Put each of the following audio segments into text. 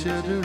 निज चरणों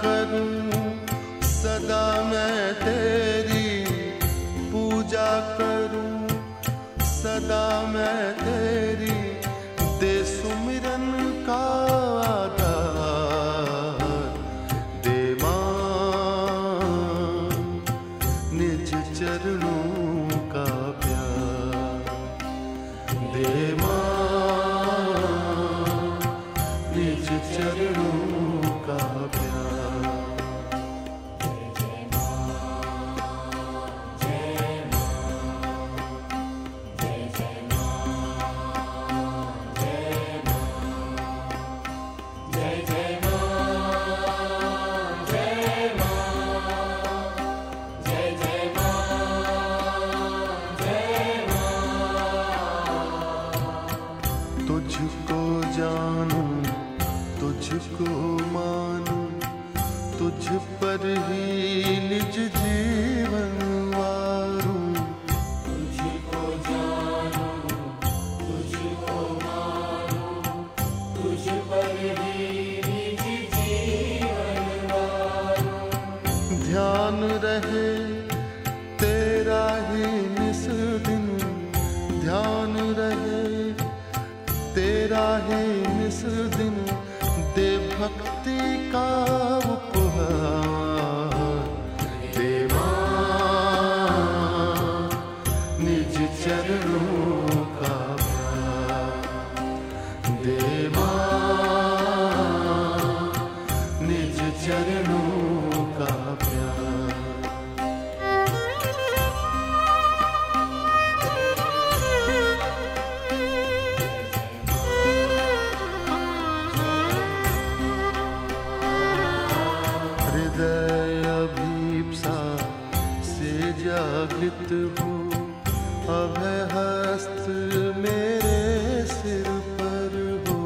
करूँ, सदा मैं तेरी पूजा करूँ, सदा मैं तेरी दे सुमिरन का आधार, दे माँ निज चरणों का प्यार, दे माँ निज चरणों तुझको मानूं तुझ पर ही निज जीवन वारूं। ध्यान रहे तेरा ही निस दिन। ध्यान रहे तेरा ही भक्ति जागृत हो अभय हस्त मेरे सिर पर हो।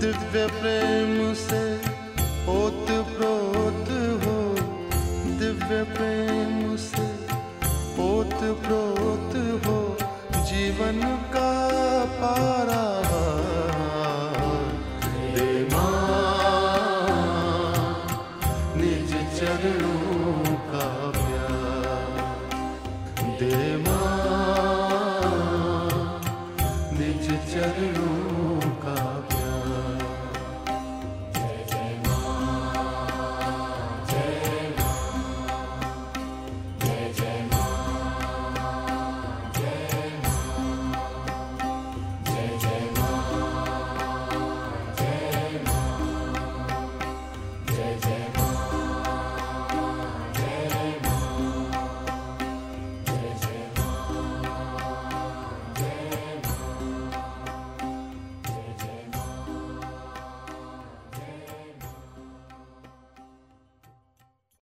दिव्य प्रेम से ओत प्रोत हो, दिव्य प्रेम से ओत प्रोत हो, जीवन का पारा दे माँ